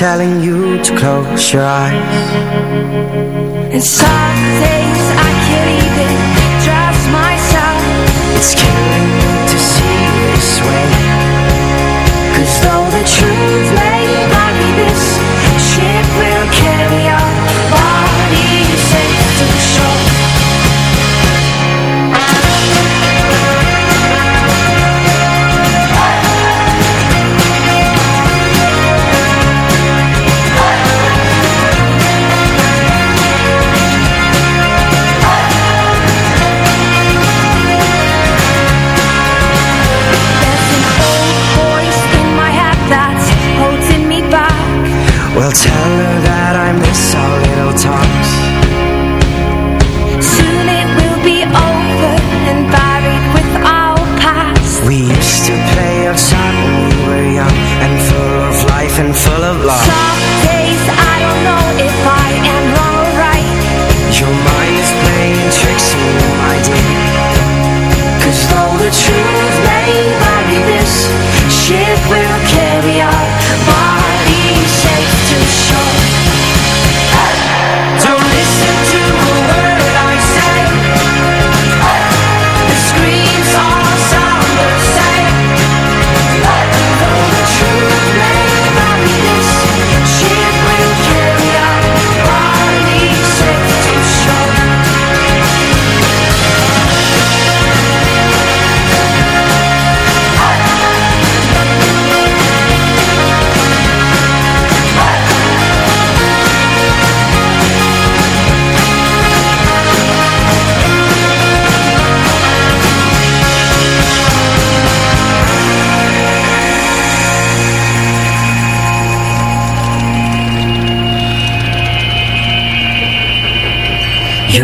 telling you to close your eyes. It's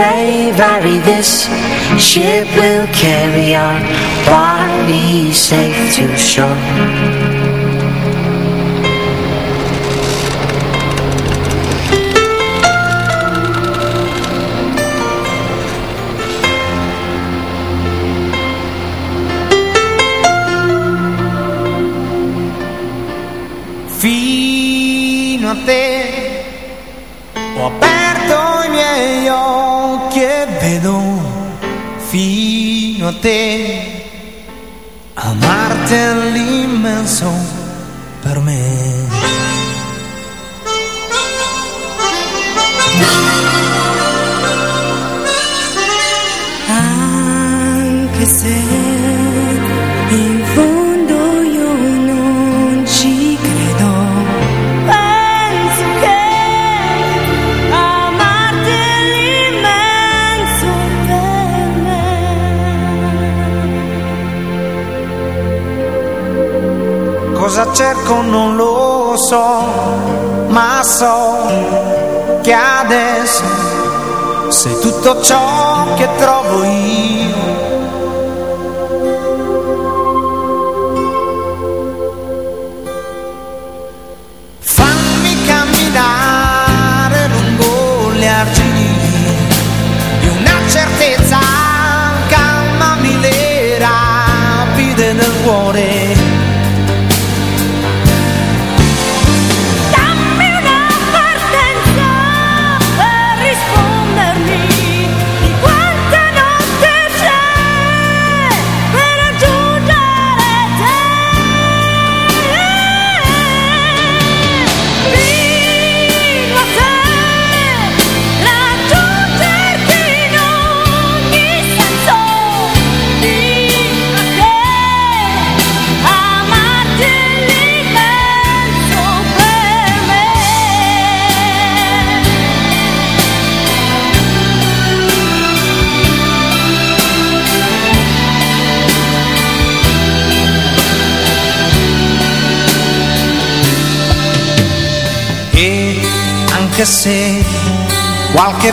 may vary This ship will carry our bodies safe to shore. te, amarte el non lo so, ma so che adesso se tutto ciò che trovo io.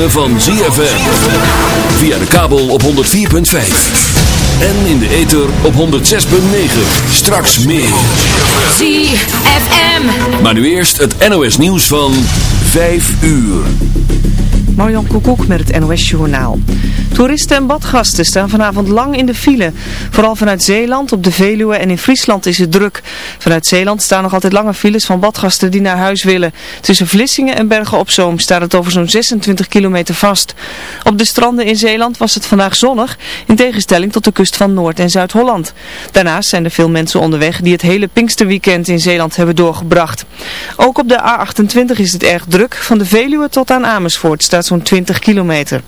ritme van ZFM. Via de kabel op 104.5. En in de ether op 106.9. Straks meer. ZFM. Maar nu eerst het NOS nieuws van 5 uur. Marjan Koekoek met het NOS Journaal. Toeristen en badgasten staan vanavond lang in de file. Vooral vanuit Zeeland, op de Veluwe en in Friesland is het druk. Vanuit Zeeland staan nog altijd lange files van badgasten die naar huis willen. Tussen Vlissingen en Bergen op Zoom staat het over zo'n 26 kilometer vast. Op de stranden in Zeeland was het vandaag zonnig, in tegenstelling tot de kust van Noord- en Zuid-Holland. Daarnaast zijn er veel mensen onderweg die het hele Pinksterweekend in Zeeland hebben doorgebracht. Ook op de A28 is het erg druk. Van de Veluwe tot aan Amersfoort staat zo'n 20 kilometer.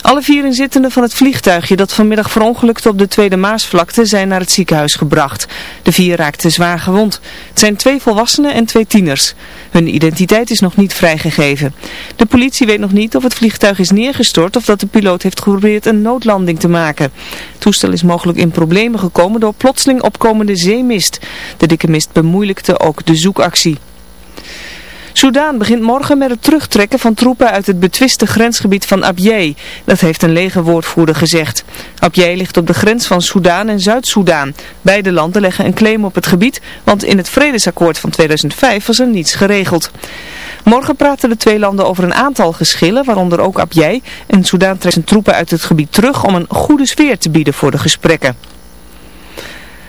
Alle vier inzittenden van het vliegtuigje dat vanmiddag verongelukte op de Tweede Maasvlakte zijn naar het ziekenhuis gebracht. De vier raakten zwaar gewond. Het zijn twee volwassenen en twee tieners. Hun identiteit is nog niet vrijgegeven. De politie weet nog niet of het vliegtuig is neergestort of dat de piloot heeft geprobeerd een noodlanding te maken. Het toestel is mogelijk in problemen gekomen door plotseling opkomende zeemist. De dikke mist bemoeilijkte ook de zoekactie. Soudaan begint morgen met het terugtrekken van troepen uit het betwiste grensgebied van Abyei. Dat heeft een legerwoordvoerder gezegd. Abyei ligt op de grens van Soudaan en Zuid-Soedan. Beide landen leggen een claim op het gebied, want in het vredesakkoord van 2005 was er niets geregeld. Morgen praten de twee landen over een aantal geschillen, waaronder ook Abyei. En Soudaan trekt zijn troepen uit het gebied terug om een goede sfeer te bieden voor de gesprekken.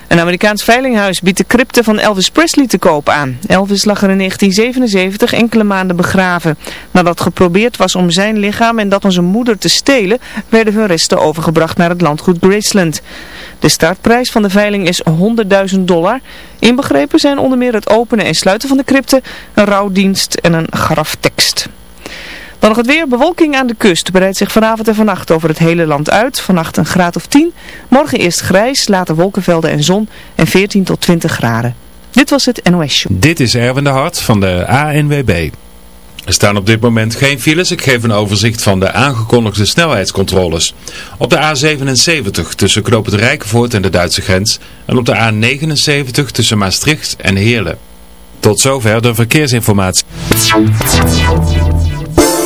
Een Amerikaans veilinghuis biedt de crypte van Elvis Presley te koop aan. Elvis lag er in 1977 enkele maanden begraven. Nadat geprobeerd was om zijn lichaam en dat van zijn moeder te stelen, werden hun resten overgebracht naar het landgoed Graceland. De startprijs van de veiling is 100.000 dollar. Inbegrepen zijn onder meer het openen en sluiten van de crypte, een rouwdienst en een graftekst. Dan nog het weer. Bewolking aan de kust breidt zich vanavond en vannacht over het hele land uit. Vannacht een graad of 10. Morgen eerst grijs, later wolkenvelden en zon en 14 tot 20 graden. Dit was het NOS Show. Dit is Erwin de Hart van de ANWB. Er staan op dit moment geen files. Ik geef een overzicht van de aangekondigde snelheidscontroles. Op de A77 tussen Knoop het Rijkenvoort en de Duitse grens. En op de A79 tussen Maastricht en Heerlen. Tot zover de verkeersinformatie.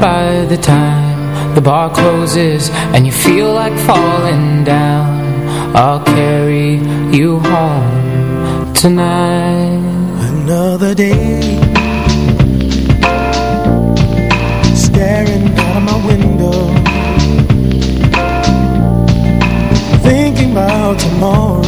the time the bar closes and you feel like falling down I'll carry you home tonight. Another day. Staring out of my window. Thinking about tomorrow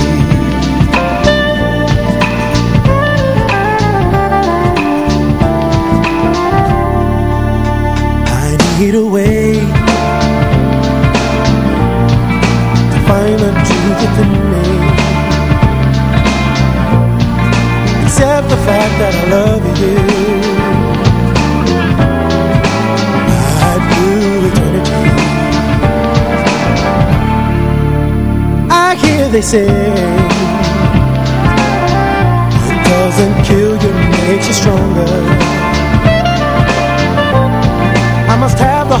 I need a way to find the truth within me. Accept the fact that I love you. I'd eternity. I hear they say it doesn't kill you, makes you stronger.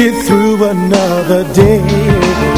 it through another day.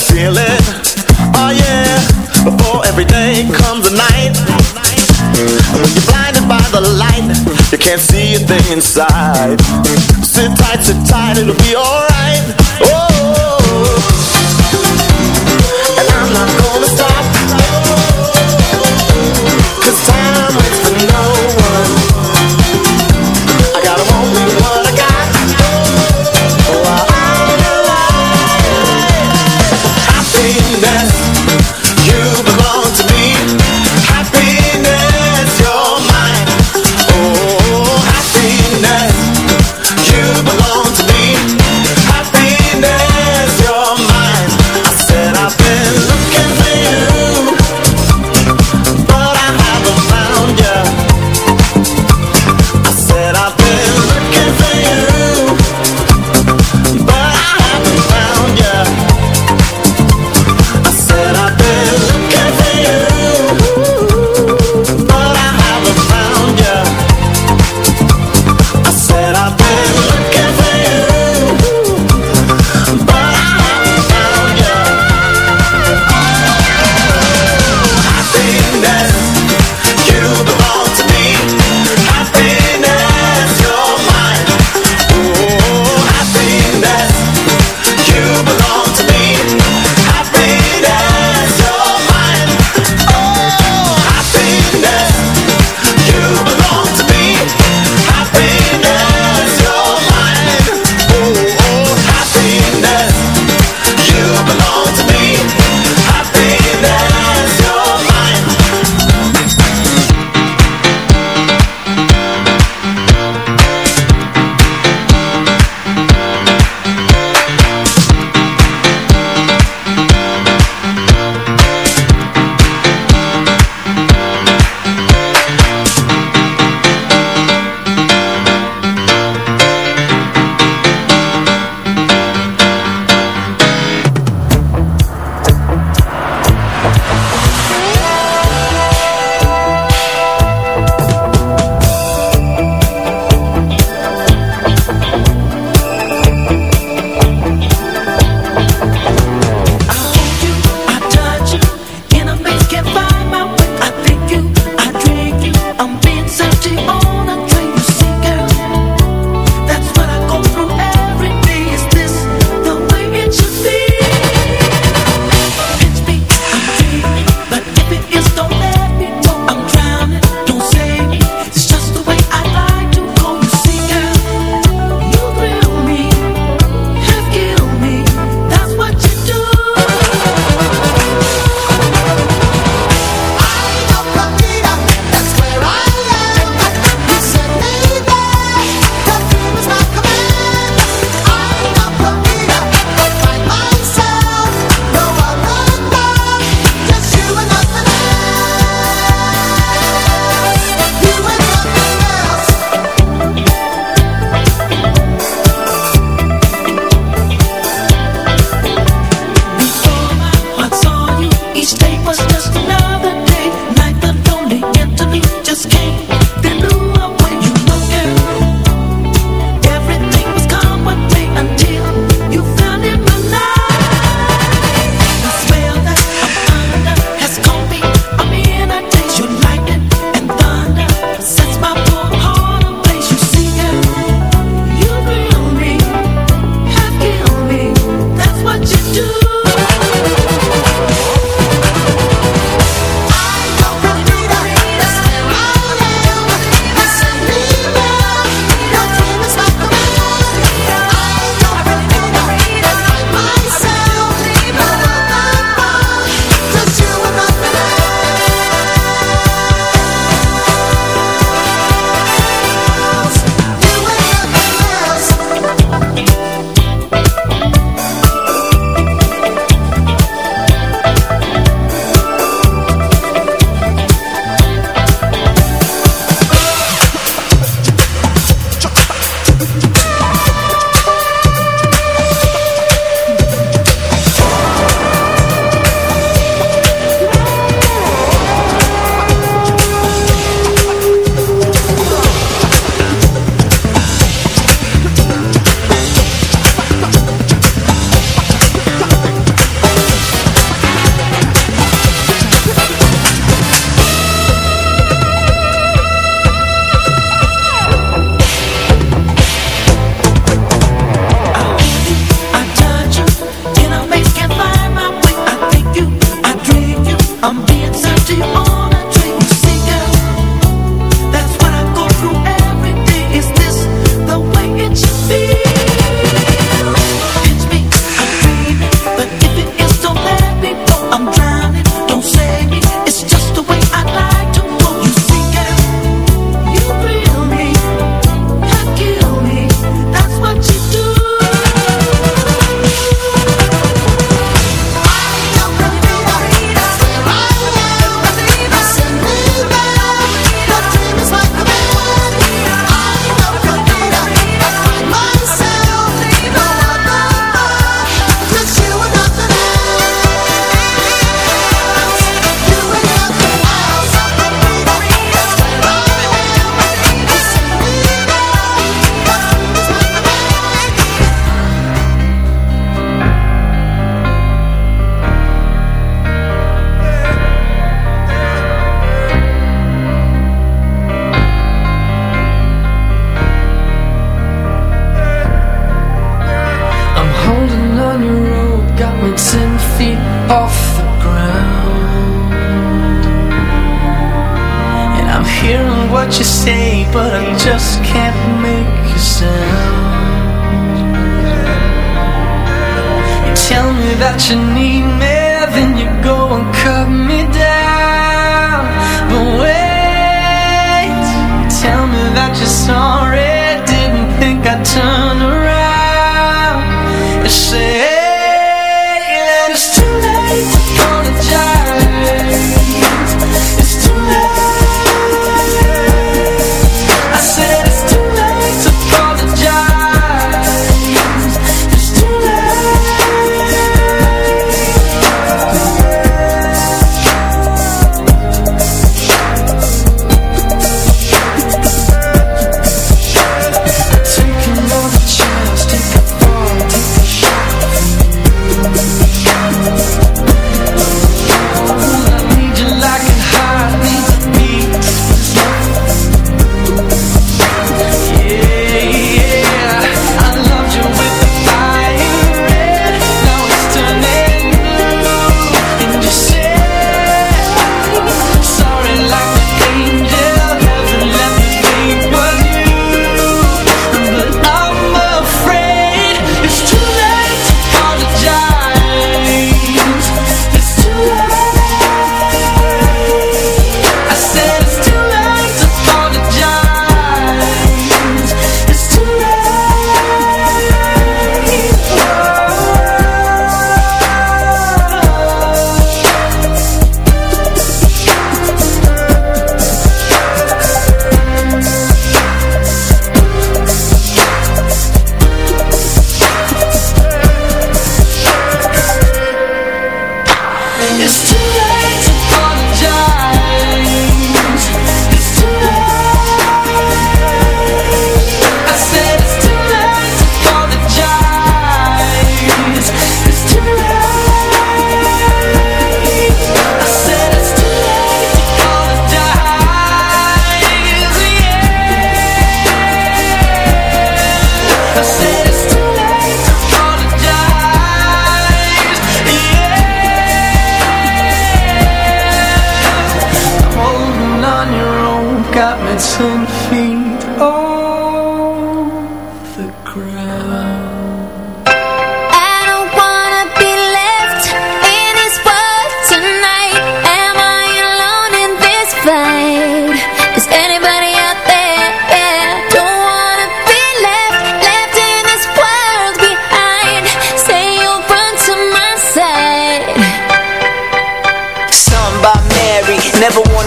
feel it. Oh yeah, before every day comes a night. When you're blinded by the light, you can't see a thing inside. Sit tight, sit tight, it'll be alright. Jesus.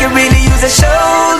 can really use a shoulder.